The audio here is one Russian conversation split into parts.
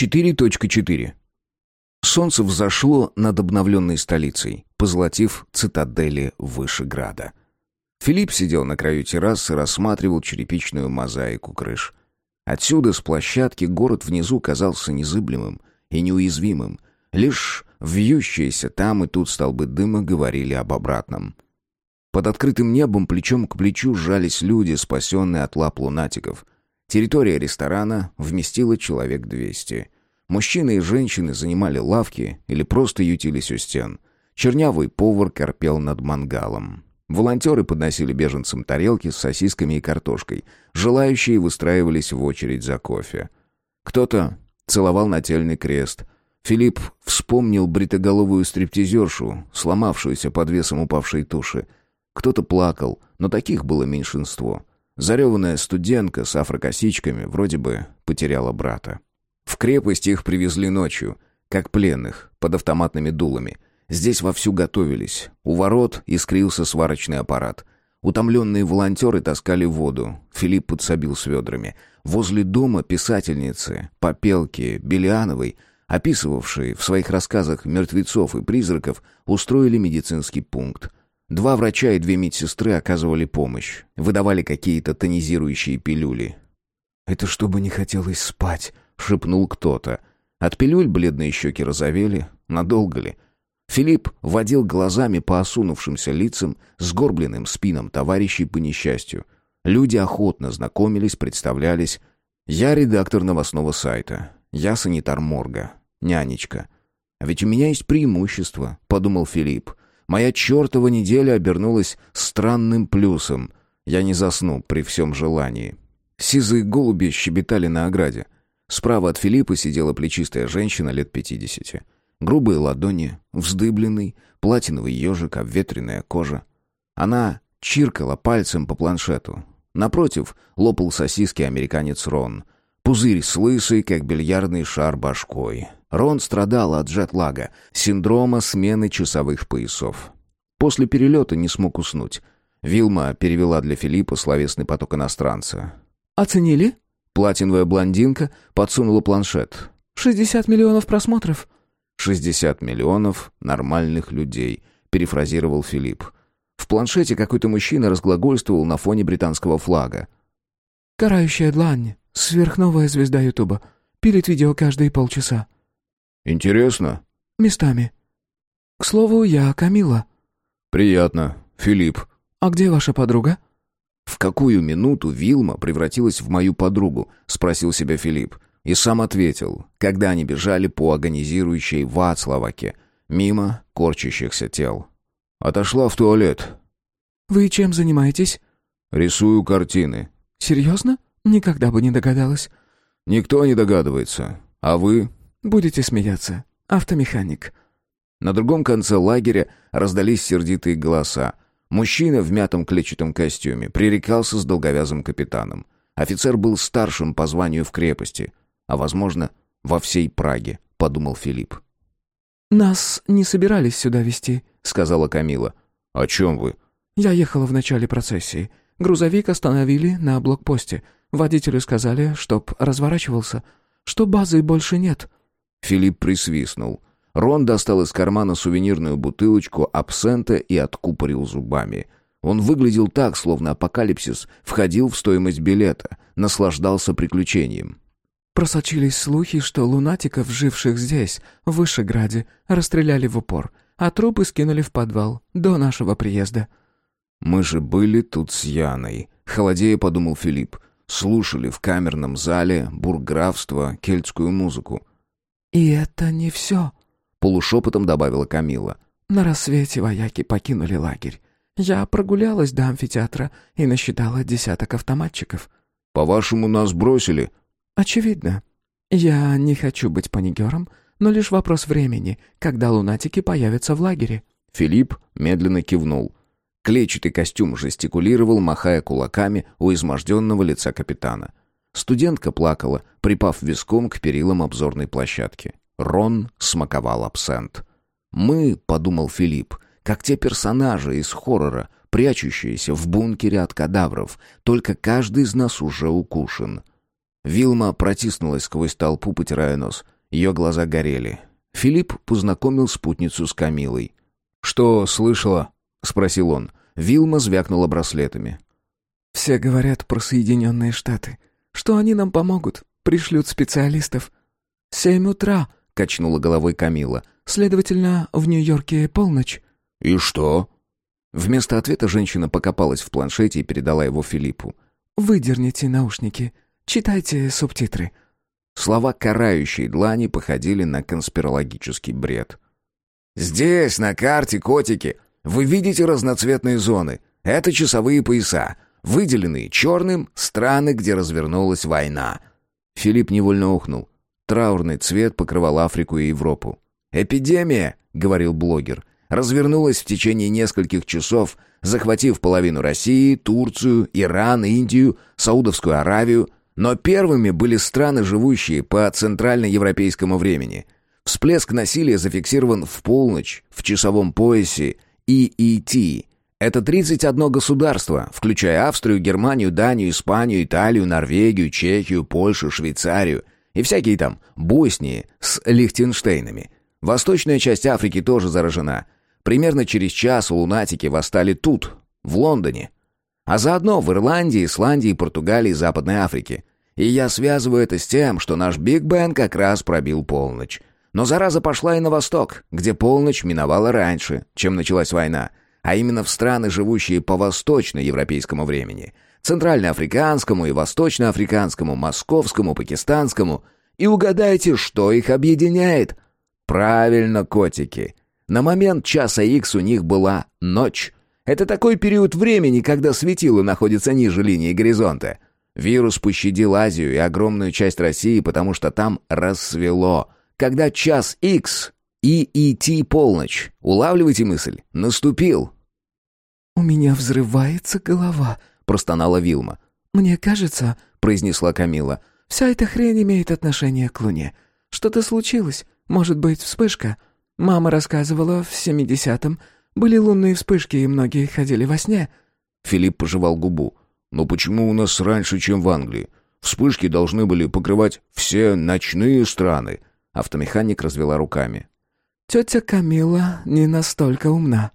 4.4. Солнце взошло над обновленной столицей, позолотив цитадели Вышеграда. Филипп сидел на краю террасы и рассматривал черепичную мозаику крыш. Отсюда, с площадки, город внизу казался незыблемым и неуязвимым. Лишь вьющиеся там и тут столбы дыма говорили об обратном. Под открытым небом плечом к плечу сжались люди, спасенные от лап лунатиков. Территория ресторана вместила человек двести. Мужчины и женщины занимали лавки или просто ютились у стен. Чернявый повар корпел над мангалом. Волонтеры подносили беженцам тарелки с сосисками и картошкой. Желающие выстраивались в очередь за кофе. Кто-то целовал нательный крест. Филипп вспомнил бритоголовую стриптизершу, сломавшуюся под весом упавшей туши. Кто-то плакал, но таких было меньшинство. Зареванная студентка с афрокосичками вроде бы потеряла брата. В крепость их привезли ночью, как пленных, под автоматными дулами. Здесь вовсю готовились. У ворот искрился сварочный аппарат. Утомленные волонтеры таскали воду. Филипп подсобил с ведрами. Возле дома писательницы, попелки, Белиановой, описывавшей в своих рассказах мертвецов и призраков, устроили медицинский пункт. Два врача и две медсестры оказывали помощь, выдавали какие-то тонизирующие пилюли. «Это чтобы не хотелось спать», — шепнул кто-то. От пилюль бледные щеки розовели. Надолго ли? Филипп водил глазами по осунувшимся лицам, сгорбленным спинам товарищей по несчастью. Люди охотно знакомились, представлялись. «Я редактор новостного сайта. Я санитар морга. Нянечка». «А ведь у меня есть преимущество», — подумал Филипп. Моя чертова неделя обернулась странным плюсом. Я не засну при всем желании. Сизые голуби щебетали на ограде. Справа от Филиппа сидела плечистая женщина лет пятидесяти. Грубые ладони, вздыбленный, платиновый ежик, обветренная кожа. Она чиркала пальцем по планшету. Напротив лопал сосиски американец Рон. Пузырь с лысой, как бильярдный шар башкой. Рон страдал от джетлага, синдрома смены часовых поясов. После перелета не смог уснуть. Вилма перевела для Филиппа словесный поток иностранца. «Оценили?» Платиновая блондинка подсунула планшет. «Шестьдесят миллионов просмотров». «Шестьдесят миллионов нормальных людей», — перефразировал Филипп. В планшете какой-то мужчина разглагольствовал на фоне британского флага. «Карающая длань. Сверхновая звезда Ютуба. Пилит видео каждые полчаса». «Интересно?» «Местами». «К слову, я Камила». «Приятно, Филипп». «А где ваша подруга?» «В какую минуту Вилма превратилась в мою подругу?» — спросил себя Филипп. И сам ответил, когда они бежали по агонизирующей Вацлаваке, мимо корчащихся тел. Отошла в туалет. «Вы чем занимаетесь?» «Рисую картины». «Серьезно? Никогда бы не догадалась». «Никто не догадывается. А вы?» «Будете смеяться. Автомеханик». На другом конце лагеря раздались сердитые голоса. Мужчина в мятом клетчатом костюме пререкался с долговязым капитаном. Офицер был старшим по званию в крепости, а, возможно, во всей Праге, подумал Филипп. «Нас не собирались сюда везти», — сказала Камила. «О чем вы?» «Я ехала в начале процессии. Грузовик остановили на блокпосте. Водителю сказали, чтоб разворачивался, что базы больше нет. Филипп присвистнул. Рон достал из кармана сувенирную бутылочку абсента и откупорил зубами. Он выглядел так, словно апокалипсис входил в стоимость билета, наслаждался приключением. Просочились слухи, что лунатиков, живших здесь, в Вышеграде, расстреляли в упор, а трупы скинули в подвал до нашего приезда. «Мы же были тут с Яной», — холодея подумал Филипп. Слушали в камерном зале бурграфства кельтскую музыку. «И это не все», — полушепотом добавила Камила. «На рассвете вояки покинули лагерь. Я прогулялась до амфитеатра и насчитала десяток автоматчиков». «По-вашему, нас бросили?» «Очевидно. Я не хочу быть паникером, но лишь вопрос времени, когда лунатики появятся в лагере». Филипп медленно кивнул. Клетчатый костюм жестикулировал, махая кулаками у изможденного лица капитана. Студентка плакала, припав виском к перилам обзорной площадки. Рон смаковал абсент. «Мы», — подумал Филипп, — «как те персонажи из хоррора, прячущиеся в бункере от кадавров, только каждый из нас уже укушен». Вилма протиснулась сквозь толпу, потирая нос. Ее глаза горели. Филипп познакомил спутницу с Камилой. «Что слышала?» — спросил он. Вилма звякнула браслетами. «Все говорят про Соединенные Штаты. Что они нам помогут, пришлют специалистов. Семь утра», — качнула головой Камила. «Следовательно, в Нью-Йорке полночь». «И что?» Вместо ответа женщина покопалась в планшете и передала его Филиппу. «Выдерните наушники. Читайте субтитры». Слова карающей длани походили на конспирологический бред. «Здесь, на карте, котики, вы видите разноцветные зоны. Это часовые пояса, выделенные черным страны, где развернулась война». Филипп невольно ухнул. Траурный цвет покрывал Африку и Европу. «Эпидемия», — говорил блогер, — развернулась в течение нескольких часов, захватив половину России, Турцию, Иран, Индию, Саудовскую Аравию, но первыми были страны, живущие по центральноевропейскому времени. Всплеск насилия зафиксирован в полночь в часовом поясе EET. Это 31 государство, включая Австрию, Германию, Данию, Испанию, Италию, Норвегию, Чехию, Польшу, Швейцарию и всякие там Боснии с Лихтенштейнами. Восточная часть Африки тоже заражена. Примерно через час лунатики восстали тут, в Лондоне. А заодно в Ирландии, Исландии, Португалии, Западной Африке. И я связываю это с тем, что наш Биг Бен как раз пробил полночь. Но зараза пошла и на восток, где полночь миновала раньше, чем началась война, а именно в страны, живущие по восточноевропейскому времени, центральноафриканскому и восточноафриканскому, московскому, пакистанскому. И угадайте, что их объединяет? Правильно, котики. На момент часа Х у них была ночь. Это такой период времени, когда светило находится ниже линии горизонта. Вирус пощадил Азию и огромную часть России, потому что там рассвело. Когда час Х и идти полночь. Улавливайте мысль. Наступил. «У меня взрывается голова», — простонала Вилма. «Мне кажется», — произнесла Камила, — «вся эта хрень имеет отношение к Луне. Что-то случилось. Может быть, вспышка?» Мама рассказывала, в семидесятом были лунные вспышки, и многие ходили во сне». Филипп пожевал губу. «Но почему у нас раньше, чем в Англии? Вспышки должны были покрывать все ночные страны». Автомеханик развела руками. «Тетя Камила не настолько умна».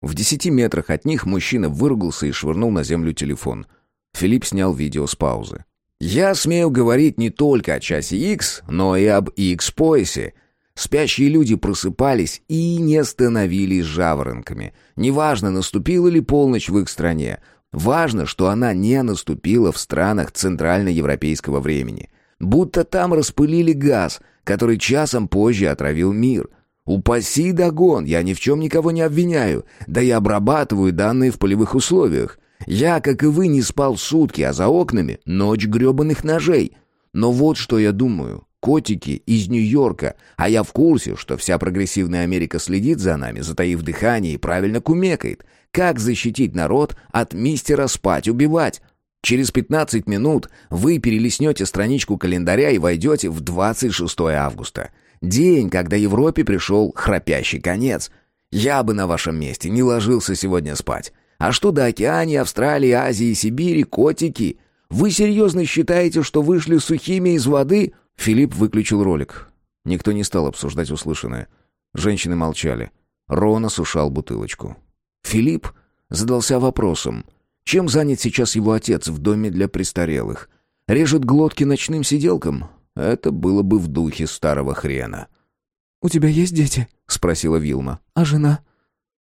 В десяти метрах от них мужчина выругался и швырнул на землю телефон. Филипп снял видео с паузы. «Я смею говорить не только о часе X, но и об X-поясе. Спящие люди просыпались и не становились жаворонками. Неважно, наступила ли полночь в их стране. Важно, что она не наступила в странах центральноевропейского времени. Будто там распылили газ, который часом позже отравил мир. Упаси догон, я ни в чем никого не обвиняю. Да и обрабатываю данные в полевых условиях. Я, как и вы, не спал сутки, а за окнами ночь гребаных ножей. Но вот что я думаю котики из Нью-Йорка, а я в курсе, что вся прогрессивная Америка следит за нами, затаив дыхание и правильно кумекает. Как защитить народ от мистера спать, убивать? Через 15 минут вы перелистнете страничку календаря и войдете в 26 августа. День, когда Европе пришел храпящий конец. Я бы на вашем месте не ложился сегодня спать. А что до Океании, Австралии, Азии, Сибири, котики? Вы серьезно считаете, что вышли сухими из воды? Филипп выключил ролик. Никто не стал обсуждать услышанное. Женщины молчали. Рон осушал бутылочку. Филипп задался вопросом, чем занят сейчас его отец в доме для престарелых? Режет глотки ночным сиделкам? Это было бы в духе старого хрена. «У тебя есть дети?» — спросила Вилма. «А жена?»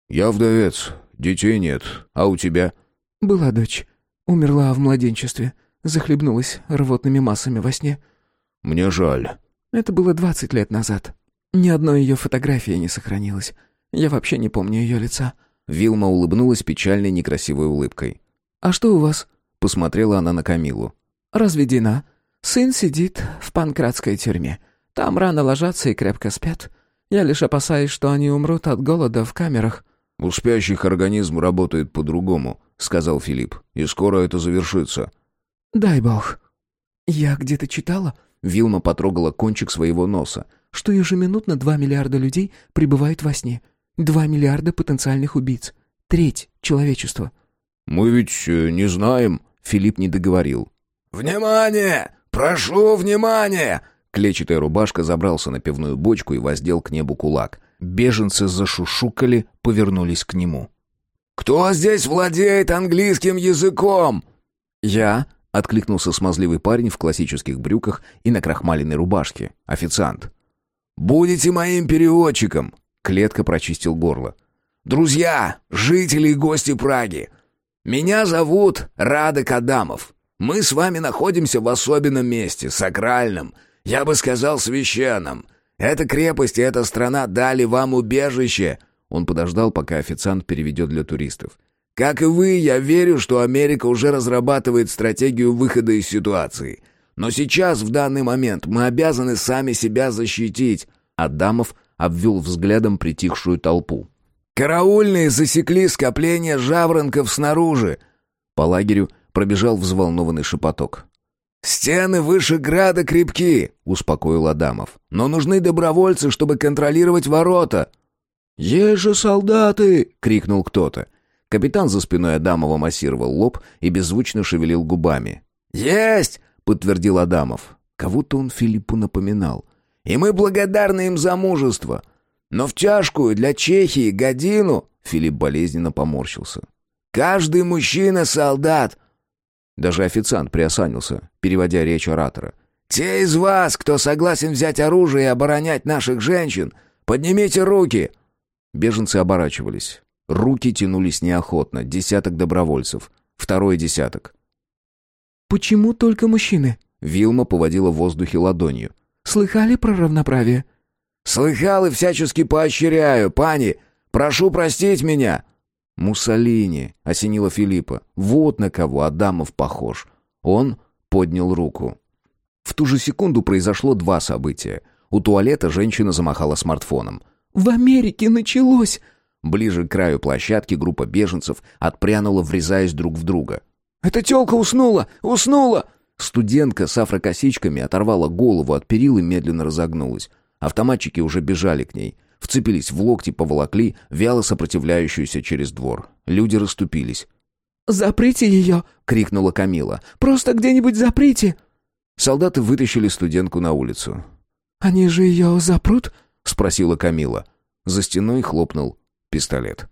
«Я вдовец. Детей нет. А у тебя?» «Была дочь. Умерла в младенчестве. Захлебнулась рвотными массами во сне. Мне жаль». Это было двадцать лет назад. Ни одной ее фотографии не сохранилось. Я вообще не помню ее лица». Вилма улыбнулась печальной некрасивой улыбкой. «А что у вас?» — посмотрела она на Камилу. «Разведена. Сын сидит в панкратской тюрьме. Там рано ложатся и крепко спят. Я лишь опасаюсь, что они умрут от голода в камерах». «У спящих организм работает по-другому», — сказал Филипп. «И скоро это завершится». «Дай бог». «Я где-то читала, Вилма потрогала кончик своего носа. «Что ежеминутно два миллиарда людей пребывают во сне. Два миллиарда потенциальных убийц. Треть человечества». «Мы ведь э, не знаем...» — Филипп не договорил. «Внимание!» — «Прошу внимания!» Клетчатая рубашка забрался на пивную бочку и воздел к небу кулак. Беженцы зашушукали, повернулись к нему. «Кто здесь владеет английским языком?» «Я», — откликнулся смазливый парень в классических брюках и на крахмаленной рубашке. Официант. «Будете моим переводчиком!» Клетка прочистил горло. «Друзья, жители и гости Праги, меня зовут Радок Адамов. Мы с вами находимся в особенном месте, сакральном, я бы сказал, священном. Эта крепость и эта страна дали вам убежище». Он подождал, пока официант переведет для туристов. «Как и вы, я верю, что Америка уже разрабатывает стратегию выхода из ситуации. Но сейчас, в данный момент, мы обязаны сами себя защитить». Адамов обвел взглядом притихшую толпу. «Караульные засекли скопление жаворонков снаружи!» По лагерю пробежал взволнованный шепоток. «Стены выше града крепки», — успокоил Адамов. «Но нужны добровольцы, чтобы контролировать ворота». «Есть же солдаты!» — крикнул кто-то. Капитан за спиной Адамова массировал лоб и беззвучно шевелил губами. «Есть!» — подтвердил Адамов. Кого-то он Филиппу напоминал. «И мы благодарны им за мужество. Но в тяжкую для Чехии годину...» Филипп болезненно поморщился. «Каждый мужчина — солдат!» Даже официант приосанился, переводя речь оратора. «Те из вас, кто согласен взять оружие и оборонять наших женщин, поднимите руки!» Беженцы оборачивались. Руки тянулись неохотно, десяток добровольцев, второй десяток. «Почему только мужчины?» Вилма поводила в воздухе ладонью. «Слыхали про равноправие?» «Слыхал и всячески поощряю, пани! Прошу простить меня!» «Муссолини!» — осенила Филиппа. «Вот на кого Адамов похож!» Он поднял руку. В ту же секунду произошло два события. У туалета женщина замахала смартфоном. «В Америке началось!» Ближе к краю площадки группа беженцев отпрянула, врезаясь друг в друга. «Эта тёлка уснула! Уснула!» Студентка с афрокосичками оторвала голову от перил и медленно разогнулась. Автоматчики уже бежали к ней. Вцепились в локти, поволокли, вяло сопротивляющуюся через двор. Люди расступились. «Заприте ее!» — крикнула Камила. «Просто где-нибудь заприте!» Солдаты вытащили студентку на улицу. «Они же ее запрут?» — спросила Камила. За стеной хлопнул пистолет.